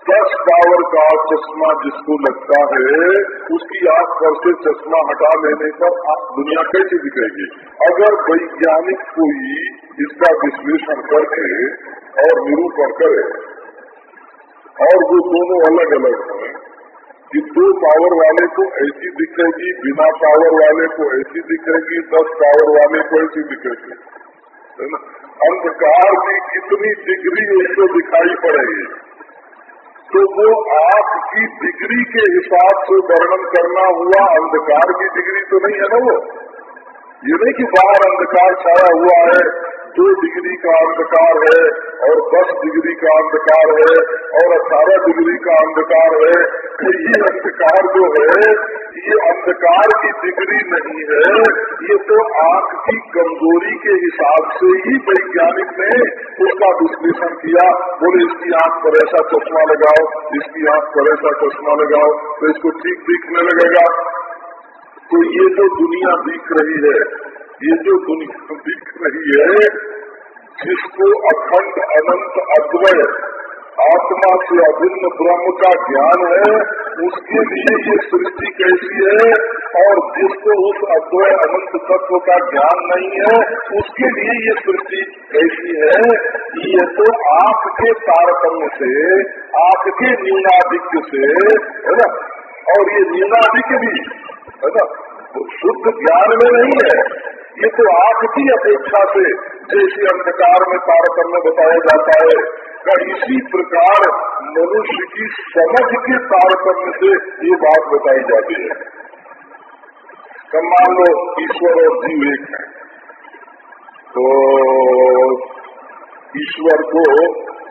दस पावर का चश्मा जिसको लगता है, उसकी आँख पर से चश्मा हटा लेने पर दुनिया कैसी दिखेगी? अगर वैज्ञानिक कोई इसका विश्लेषण करके और निरूपण करे, और वो दोनों अलग अलग हैं कि दो पावर वाले को ऐसी दिखेगी, बिना पावर वाले को ऐसी दिखेगी, दस पावर वाले को ऐसी दिखेगी। अंधकार की कितनी डिग्री उसको दिखाई पड़ेगी। तो वो आँख की डिग्री के हिसाब से वर्णन करना हुआ, अंधकार की डिग्री तो नहीं है ना वो? ये नहीं कि बाहर अंधकार छाया हुआ है दो डिग्री का अंधकार है, और दस डिग्री का अंधकार है, और अठारह डिग्री का अंधकार है ये अंधकार जो है, ये अंधकार की डिग्री नहीं है, ये तो आँख की कमज़ोरी के हिसाब से ही वैज्ञानिक ने उसका विश्लेषण किया। बोले, इसकी आँख पर ऐसा चश्मा लगाओ, इसकी आँख पर ऐसा चश्मा लगाओ तो इसको ठीक दिखने लगेगा। तो ये जो दुनिया दिख रही है ये जो दुनिया दिख रही है, जिसको अखंड अनंत अद्वय आत्मा से अभिन्न ब्रह्म का ज्ञान है, उसके लिए ये सृष्टि कैसी है? और जिसको उस अद्वय अनंत तत्व का ज्ञान नहीं है, उसके लिए ये सृष्टि कैसी है? ये तो आँख के तारतम्य से आँख के न्यूनाधिक्य से, है ना? और ये न्यूनाधिक्य भी, है ना? शुद्ध ज्ञान में नहीं है। ये तो आँख की अपेक्षा से जैसे अंधकार में तारतम्य बताया जाता है का इसी प्रकार मनुष्य की समझ के तारतम्य से ये बात बताई जाती है? कब मान लो, ईश्वर और जीव एक है। तो ईश्वर को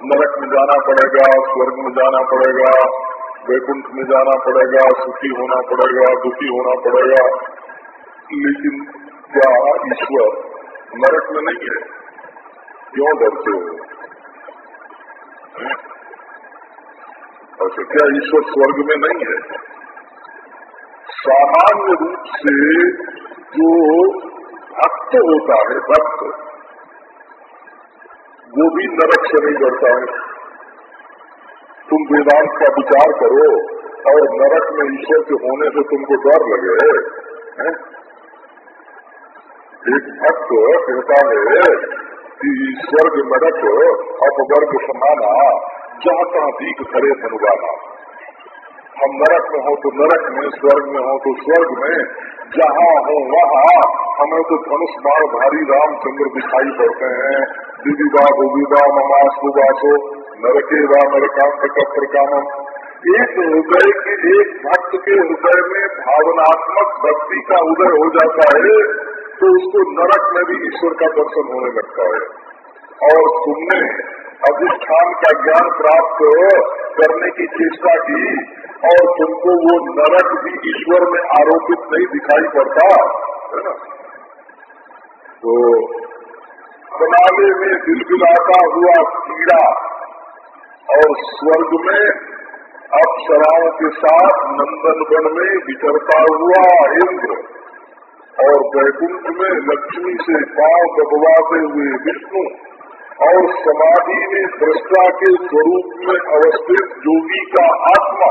नरक में जाना पड़ेगा, स्वर्ग में जाना पड़ेगा, वैकुंठ में जाना पड़ेगा, सुखी होना पड़ेगा, दुखी होना पड़ेगा। लेकिन क्या ईश्वर नरक में नहीं है क्यों डरते हो अच्छा क्या ईश्वर स्वर्ग में नहीं है सामान्य रूप से जो भक्त होता है भक्त वो भी नरक से नहीं डरता है तुम वेदांत का विचार करो और नरक में ईश्वर के होने से तुमको डर लगे है? एक भक्त कहता है कि स्वर्ग नरक अपवर्ग समाना जहाँ तहाँ दीख करे धनुवाना हम नरक में हो तो नरक में स्वर्ग में हो तो स्वर्ग में जहाँ हो वहाँ हमें तो धनुष बाण भारी रामचंद्र दिखाई पड़ते हैं दीदी बा गोविदा ममास सुबासो नरके कत्र कामम एक हृदय के एक भक्त के हृदय में भावनात्मक भक्ति का उदय हो जाता है तो उसको नरक में भी ईश्वर का दर्शन होने लगता है। और तुमने अधिष्ठान का ज्ञान प्राप्त करने की चेष्टा की और तुमको वो नरक भी ईश्वर में आरोपित नहीं दिखाई पड़ता, है ना? तो बनाने में दिलबिलाता हुआ कीड़ा और स्वर्ग में अप्सराओं के साथ नंदन वन में विचरता हुआ इंद्र और वैकुंठ में लक्ष्मी से पाँव दबवाते हुए विष्णु और समाधि में दृष्टा के स्वरूप में अवस्थित जोगी का आत्मा।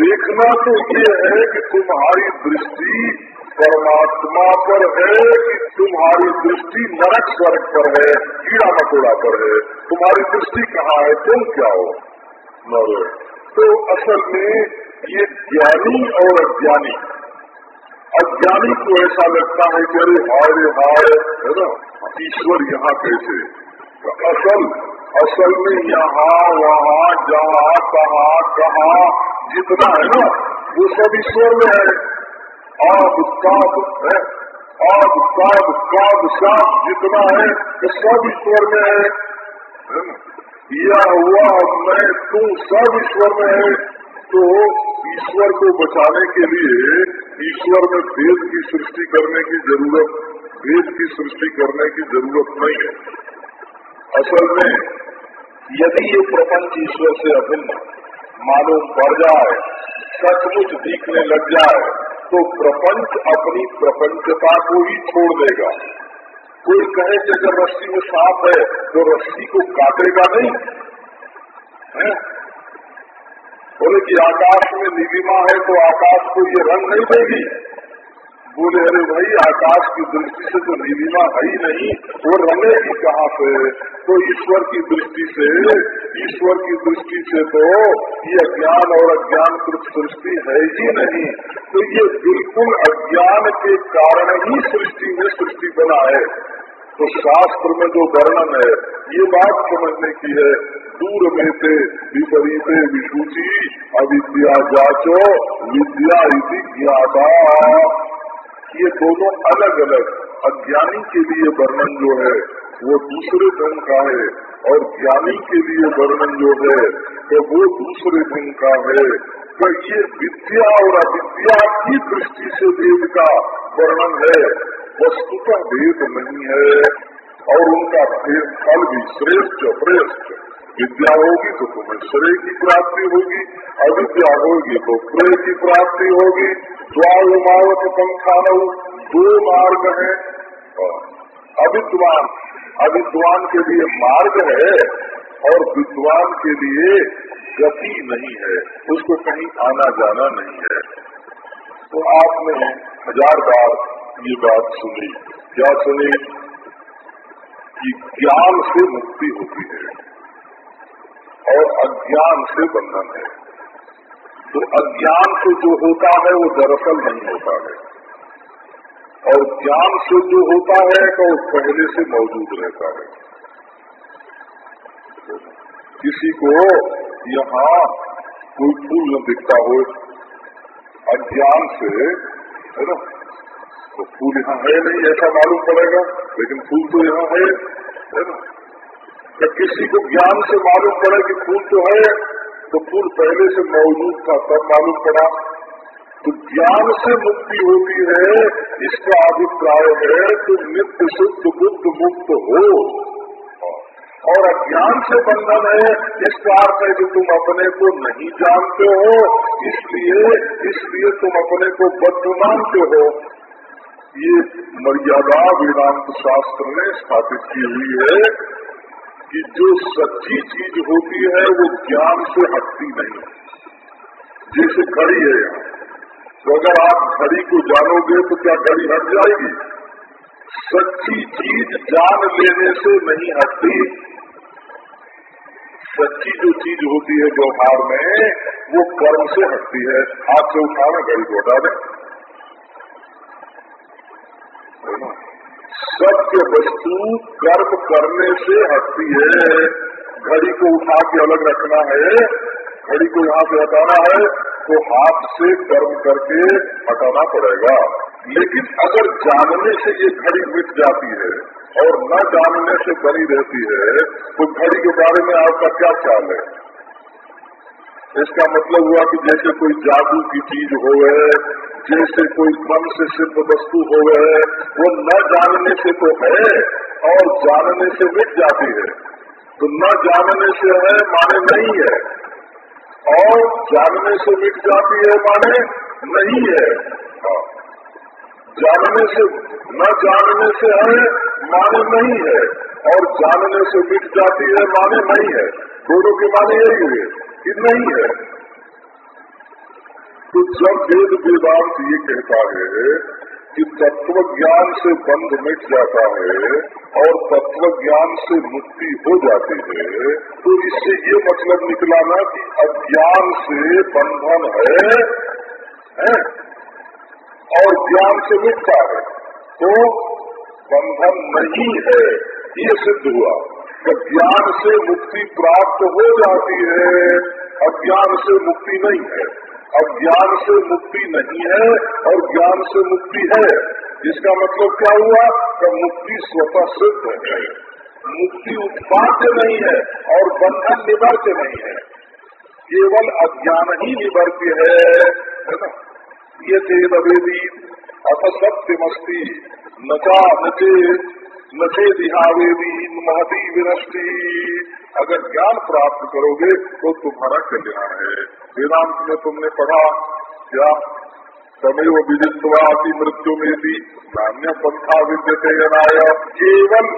देखना तो ये है कि तुम्हारी दृष्टि परमात्मा पर है कि तुम्हारी दृष्टि नरक स्वर्ग पर है, कीड़ा मकोड़ा पर है। तुम्हारी दृष्टि कहाँ है? तुम क्या हो? नर। तो असल में ये ज्ञानी और अज्ञानी अज्ञानी को ऐसा लगता है कि अरे हाय हाय, है ना? ईश्वर यहाँ कैसे? तो असल असल में यहाँ, वहाँ, जहाँ, कहा कहा, जितना है ना, वो सब ईश्वर में है। आब काब है। आब काब काब साप जितना है, वो सब ईश्वर में है। यह हुआ मैं, तू सब ईश्वर में है। तो ईश्वर को बचाने के लिए ईश्वर में भेद की सृष्टि करने की ज़रूरत, भेद की सृष्टि करने की ज़रूरत नहीं है। असल में, यदि ये प्रपंच ईश्वर से अभिन्न, मालूम पड़ जाए, सचमुच दिखने लग जाए तो प्रपंच अपनी प्रपंचता को ही छोड़ देगा। कोई कहे कि अगर रस्सी में सांप है तो रस्सी को काटेगा नहीं। है? बोले कि आकाश में नीलिमा है तो आकाश को ये रंग नहीं देगी। बोले, अरे भाई, आकाश की दृष्टि से तो नीलिमा है ही नहीं, वो रंगेगी कहाँ से? तो ईश्वर की दृष्टि से, ईश्वर की दृष्टि से तो ये अज्ञान और अज्ञान कृत सृष्टि है ही नहीं। तो ये बिल्कुल अज्ञान के कारण ही सृष्टि में सृष्टि बना है। तो शास्त्र में जो वर्णन है, ये बात समझने की है दूर में से विपरीत विशुचि अविद्या जाचो, विद्या ज्ञाता। ये दोनों अलग अलग अज्ञानी के लिए वर्णन जो है, वो दूसरे ढंग का है, और ज्ञानी के लिए वर्णन जो है तो वो दूसरे ढंग का है। तो ये विद्या और अविद्या की दृष्टि से वेद का वर्णन है। वस्तुतः भेद नहीं है, और उनका फल भी श्रेष्ठ श्रेष्ठ। विद्या होगी तो तुम्हें श्रेय की प्राप्ति होगी, अविद्या होगी तो प्रेय की प्राप्ति होगी। द्वारमावत पंखान दो मार्ग है। अविद्वान अविद्वान के लिए मार्ग है और विद्वान के लिए गति नहीं है। उसको कहीं आना जाना नहीं है। तो आपने हज़ार बार ये बात सुनी। क्या सुनी? कि ज्ञान से मुक्ति होती है। और अज्ञान से बंधन है। तो अज्ञान से जो होता है, वो दरअसल नहीं होता है। और ज्ञान से जो होता है तो पहले से मौजूद रहता है। किसी को यहाँ कोई फूल न दिखता हो, अज्ञान से, है ना? तो फूल यहाँ है नहीं, ऐसा मालूम पड़ेगा, लेकिन फूल तो यहाँ है है ना? तो किसी को ज्ञान से मालूम पड़े कि फूल तो है तो फूल पहले से मौजूद था, तब मालूम पड़ा। तो ज्ञान से मुक्ति होती है, इसका अभिप्राय है तो नित्य शुद्ध, बुद्ध मुक्त हो। और अज्ञान से बंधन है, इसका अर्थ है कि तुम अपने को नहीं जानते हो, इसलिए इसलिए तुम अपने को बद्ध मानते हो। ये मर्यादा वेदांत शास्त्र ने स्थापित की हुई है। कि जो सच्ची चीज़ होती है, वो ज्ञान से हटती नहीं जैसे घड़ी है तो अगर आप घड़ी को जानोगे तो क्या घड़ी हट जाएगी? सच्ची चीज़ जान लेने से नहीं हटती। सच्ची जो चीज़ होती है व्यवहार में, वो कर्म से हटती है। हाथ से उठाना, घड़ी को हटा दें। सत्य वस्तु कर्म करने से हटती है। घड़ी को उठा के अलग रखना है। घड़ी को यहाँ से हटाना है तो हाथ से कर्म करके हटाना पड़ेगा। लेकिन अगर जानने से ये घड़ी मिट जाती है और न जानने से बनी रहती है तो घड़ी के बारे में आपका क्या ख्याल है? इसका मतलब हुआ कि जैसे कोई जादू की चीज़ हो गए जैसे कोई मन से सिद्ध वस्तु हो गए वो न जानने से तो है और जानने से मिट जाती है। तो न जानने से है माने नहीं है। और जानने से मिट जाती है माने नहीं है। हाँ। जानने से, न जानने से है माने नहीं है और जानने से मिट जाती है माने नहीं है। दोनों के माने यही हुए कि नहीं है। तो जब वेद वेदांत ये कहता है कि तत्व ज्ञान से बंध मिट जाता है और तत्व ज्ञान से मुक्ति हो जाती है तो इससे ये मतलब निकला ना कि अज्ञान से बंधन है, है? और ज्ञान से मिटता है। तो बंधन नहीं है ये सिद्ध हुआ। कि ज्ञान से मुक्ति प्राप्त हो जाती है। अज्ञान से मुक्ति नहीं है। अब ज्ञान से मुक्ति नहीं है और ज्ञान से मुक्ति है। इसका मतलब क्या हुआ? कि मुक्ति स्वतः सिद्ध है। मुक्ति उत्पाद्य नहीं है और बंधन निवर्त नहीं है। केवल अज्ञान ही निवर्त्य है। ये तेद अवेदी अथ सत्यमस्ती। नचा नचे नचे दिहावेदी महती विनष्टि। अगर ज्ञान प्राप्त करोगे तो तुम्हारा कल्याण है। वेदांत में तुमने पढ़ा, क्या? तमेव विदित्वाति मृत्यु में भी नान्य पंथा विद्यते जनाय केवल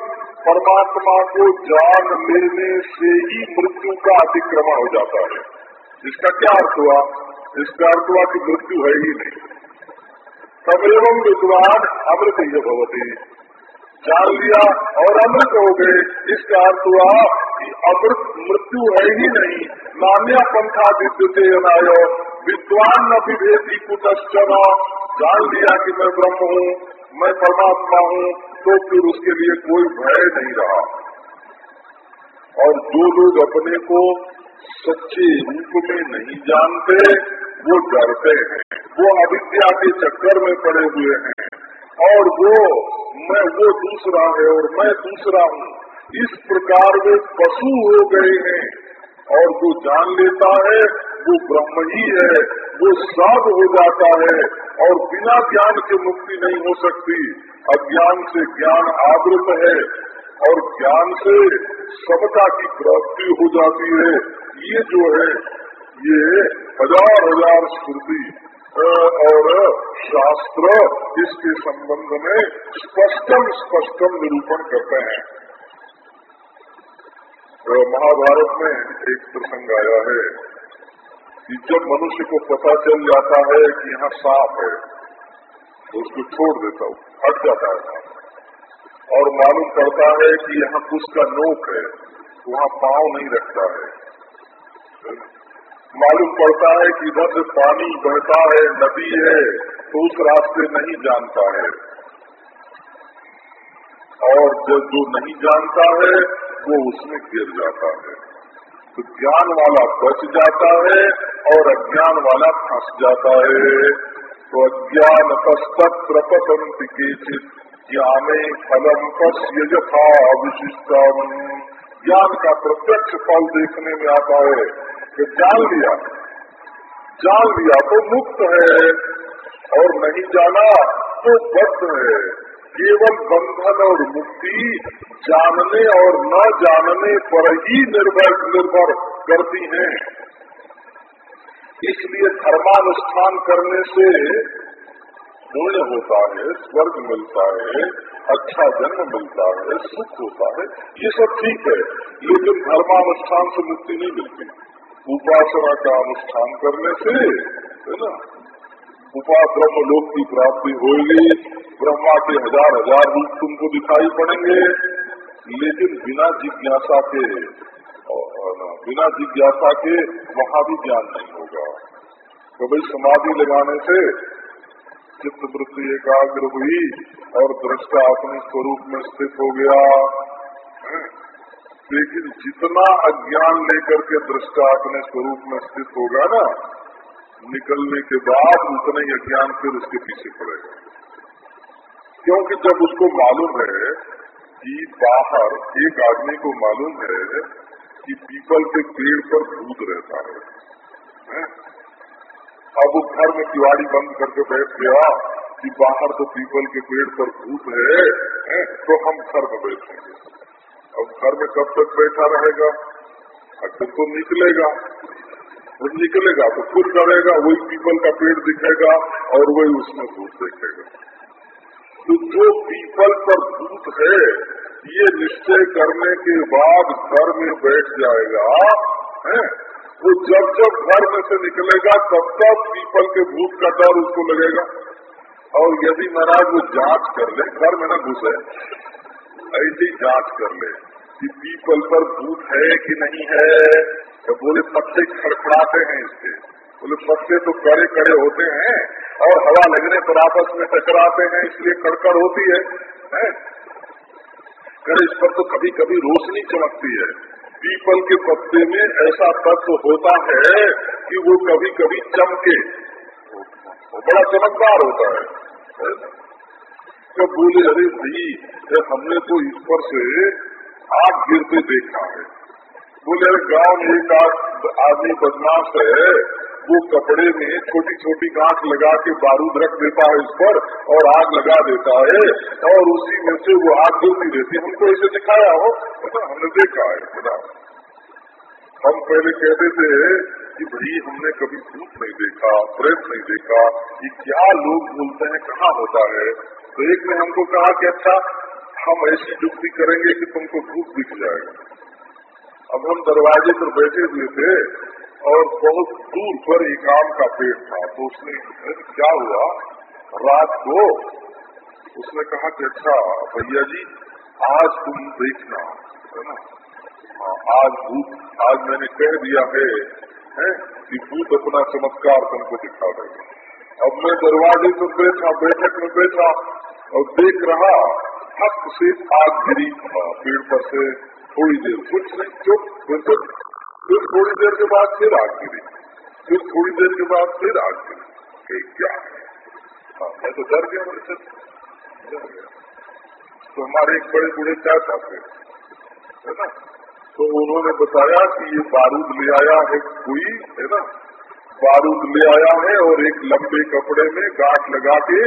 परमात्मा को जान लेने से ही मृत्यु का अतिक्रमण हो जाता है। इसका क्या अर्थ हुआ? इसका अर्थ हुआ कि मृत्यु है ही नहीं। तमेव विद्वान अमृत भवती। जान लिया और अमृत हो गए। इसका अर्थ हुआ कि अमृत मृत्यु है ही नहीं। नान्या पंथा विद्युते अनाय। विद्वान न विभेदी जान लिया कि मैं ब्रह्म हूँ, मैं परमात्मा हूँ तो फिर उसके लिए कोई भय नहीं रहा। और जो लोग अपने को सच्चे रूप में नहीं जानते, वो डरते हैं। वो अविद्या के चक्कर में पड़े हुए हैं। और वो मैं वो दूसरा है और मैं दूसरा हूँ। इस प्रकार वे पशु हो गए हैं और जो जान लेता है, वो ब्रह्म ही है, वो सब हो जाता है और बिना ज्ञान के मुक्ति नहीं हो सकती। अज्ञान से ज्ञान आवृत है और ज्ञान से समता की प्राप्ति हो जाती है। ये जो है, ये हज़ार हज़ार स्मृति। और शास्त्र इसके संबंध में स्पष्टम स्पष्टम निरूपण करते हैं। तो महाभारत में एक प्रसंग आया है कि जब मनुष्य को पता चल जाता है कि यहाँ सांप है तो उसको छोड़ देता हूँ, हट जाता है और मालूम पड़ता है कि यहाँ कुछ का नोक है, वहाँ पाँव नहीं रखता है। मालूम पड़ता है कि इधर पानी बहता है, नदी है तो उस रास्ते नहीं जानता है। और जो जो नहीं जानता है, वो उसमें गिर जाता है। तो ज्ञान वाला बच जाता है और अज्ञान वाला फंस जाता है। तो अज्ञान तस्तत्र पतंत के ज्ञाने फलम पश्य यथा विशिष्टम ज्ञान का प्रत्यक्ष फल देखने में आता है। कि जान लिया। जान लिया तो मुक्त है और नहीं जाना तो बद्ध है। केवल बंधन और मुक्ति जानने और न जानने पर ही निर्भर निर्भर करती हैं। इसलिए धर्मानुष्ठान करने से पुण्य होता है, स्वर्ग मिलता है अच्छा जन्म मिलता है, सुख होता है। ये सब ठीक है, लेकिन धर्मानुष्ठान से मुक्ति नहीं मिलती। उपासना का अनुष्ठान करने से, है ना? उपा ब्रह्म लोक की प्राप्ति होगी। ब्रह्मा के हज़ार हज़ार रूप तुमको दिखाई पड़ेंगे। लेकिन बिना जिज्ञासा के बिना जिज्ञासा के वहाँ भी ज्ञान नहीं होगा। तो भाई समाधि लगाने से चित्त वृत्ति एकाग्र हुई और दृष्टा अपने स्वरूप में स्थित हो गया। लेकिन जितना अज्ञान लेकर के दृष्टा अपने स्वरूप में स्थित होगा ना निकलने के बाद उतना ही अज्ञान फिर उसके पीछे पड़ेगा क्योंकि जब उसको मालूम है कि बाहर एक आदमी को मालूम है कि पीपल के पेड़ पर भूत रहता है? अब वो घर में किवाड़ी बंद करके बैठ गया कि बाहर तो पीपल के पेड़ पर भूत है, है? तो हम घर में बैठेंगे अब घर में कब तक बैठा रहेगा? अगर तो निकलेगा वो निकलेगा तो खुद करेगा वही पीपल का पेड़ दिखेगा और वही उसमें भूत देखेगा। तो जो पीपल पर भूत है, ये निश्चय करने के बाद घर में बैठ जाएगा, है? वो जब जब घर में से निकलेगा, तब तब पीपल के भूत का डर उसको लगेगा। और यदि महाराज वो जाँच कर ले, घर में न घुसे ऐसी जाँच कर ले कि पीपल पर भूत है कि नहीं है। तो बोले पत्ते खड़खड़ाते हैं इसके बोले पत्ते तो कड़े कड़े होते हैं और हवा लगने पर आपस में टकराते हैं इसलिए कड़कड़ होती है, है? इस पर तो कभी कभी रोशनी चमकती है। पीपल के पत्ते में ऐसा तत्व होता है कि वो कभी कभी चमके बड़ा चमकदार होता है तो बोले, अरे भाई हमने तो इस पर से आग गिरते देखा है। बोले, अरे गाँव में एक आदमी बदमाश है, वो कपड़े में छोटी छोटी गांठ लगा के बारूद रख देता है इस पर और आग लगा देता है और उसी में से वो आग जलती रहती हमको ऐसे दिखाया हो? हमने देखा है बता हम पहले कहते थे कि भाई, हमने कभी भूत नहीं देखा, प्रेत नहीं देखा ये क्या लोग बोलते हैं, कहाँ होता है? तो एक ने हमको कहा कि अच्छा हम ऐसी जुक्ति करेंगे कि तुमको भूत दिख जाएगा। अब हम दरवाजे पर बैठे हुए थे और बहुत दूर पर एक आम का पेड़ था। तो उसने क्या हुआ? रात को? उसने कहा कि अच्छा भैया जी आज तुम देखना है ना? हाँ, आज भूत आज मैंने कह दिया है, है कि भूत अपना चमत्कार तुमको दिखा देगा अब मैं दरवाजे पर बैठा, बैठक में बैठा और देख रहा, हक से आग गिरी पेड़ पर से थोड़ी देर कुछ नहीं, चुप बिल्कुल फिर थोड़ी देर के बाद फिर आग गिरी, फिर थोड़ी देर के बाद फिर आग गिरी। क्या है? हाँ मैं तो डर गया मेरे डर गया। तो हमारे एक बड़े बूढ़े चाचा थे, है ना? तो उन्होंने बताया कि ये बारूद ले आया है कोई, है ना? बारूद ले आया है और एक लंबे कपड़े में गांठ लगा के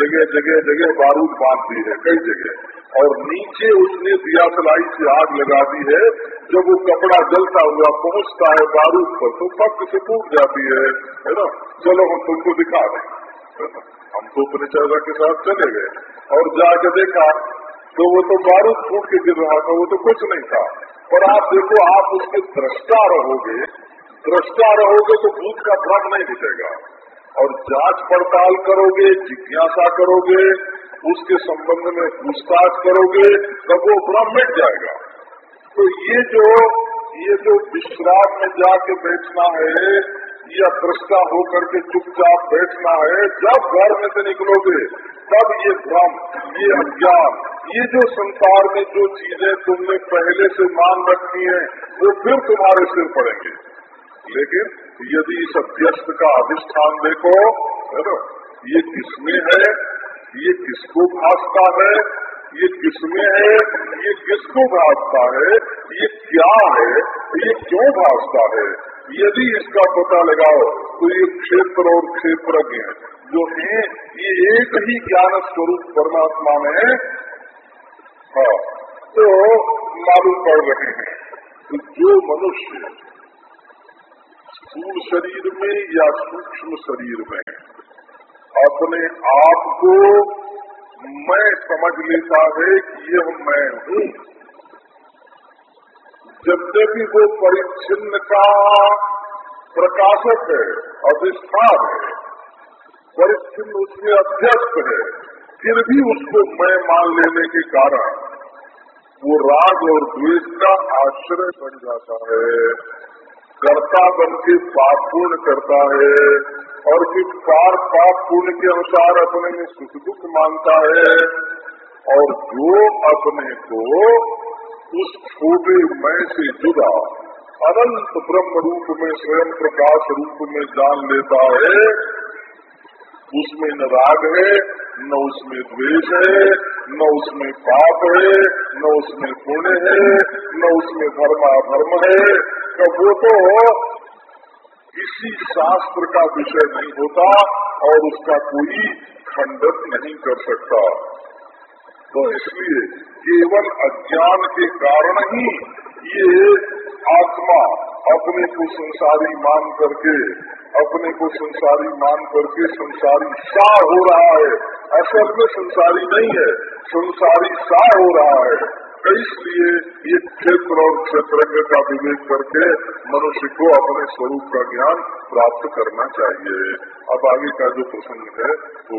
जगह जगह जगह बारूद बाँध दी है, कई जगह। और नीचे उसने दिया सलाई से आग लगा दी है। जब वो कपड़ा जलता हुआ पहुँचता है बारूद पर तो पक्क से टूट जाती है है ना? चलो, हम तुमको दिखा दें। हम तो अपने के साथ चले गए। और जाके देखा तो वो तो बारूद फूट के गिर रहा था, वो तो कुछ नहीं था। पर आप देखो, आप उसके दृष्टा रहोगे दृष्टा रहोगे तो भूत का भ्रम नहीं दिखेगा। और जाँच पड़ताल करोगे, जिज्ञासा करोगे, उसके संबंध में पूछताछ करोगे, तब वो भ्रम मिट जाएगा। तो ये जो ये जो विश्राम में जाके बैठना है, या दृष्टा होकर के चुपचाप बैठना है, जब घर में से निकलोगे, तब ये भ्रम, ये अज्ञान, ये जो संसार में जो चीज़ें तुमने पहले से मान रखी हैं, वो फिर तुम्हारे सिर पड़ेंगे। लेकिन यदि इस अभ्यस्त का अधिष्ठान देखो, है ना, ये किसमें है, ये किसको भाजता है, ये किसमें है, ये किसको भाजता है, ये क्या है, ये क्यों भाजता है? यदि इसका पता लगाओ तो ये क्षेत्र और क्षेत्रज्ञ जो है, ये एक ही ज्ञान स्वरूप परमात्मा में हाँ। तो मालूम पड़ रहे हैं तो जो मनुष्य स्थूल शरीर में या सूक्ष्म शरीर में? अपने आप को मैं समझ लेता है कि यह मैं हूँ। यद्यपि वो परिच्छिन्न का प्रकाशक है, अधिष्ठान है, परिच्छिन्न उसमें अध्यक्ष है, फिर भी उसको मैं मान लेने के कारण वो राग और द्वेष का आश्रय बन जाता है। कर्ता बन के पाप पूर्ण करता है और जिस पार पाप पूर्ण के अनुसार अपने में सुख दुख मानता है और जो अपने को उस छोटे मैं से जुदा, अनंत ब्रह्म रूप में, स्वयं प्रकाश रूप में जान लेता है उसमें न राग है, न उसमें द्वेष है, न उसमें पाप है, न उसमें पुण्य है, न उसमें धर्म अधर्म है। तो वो तो किसी शास्त्र का विषय नहीं होता और उसका कोई खंडन नहीं कर सकता। तो इसलिए केवल अज्ञान के कारण ही ये आत्मा अपने को संसारी मान करके, अपने को संसारी मान करके संसारी सा हो रहा है। असल में संसारी नहीं है, संसारी सा हो रहा है। इसलिए ये क्षेत्र और क्षेत्रज्ञ का विवेक करके मनुष्य को अपने स्वरूप का ज्ञान प्राप्त करना चाहिए। अब आगे का जो प्रसंग है, वो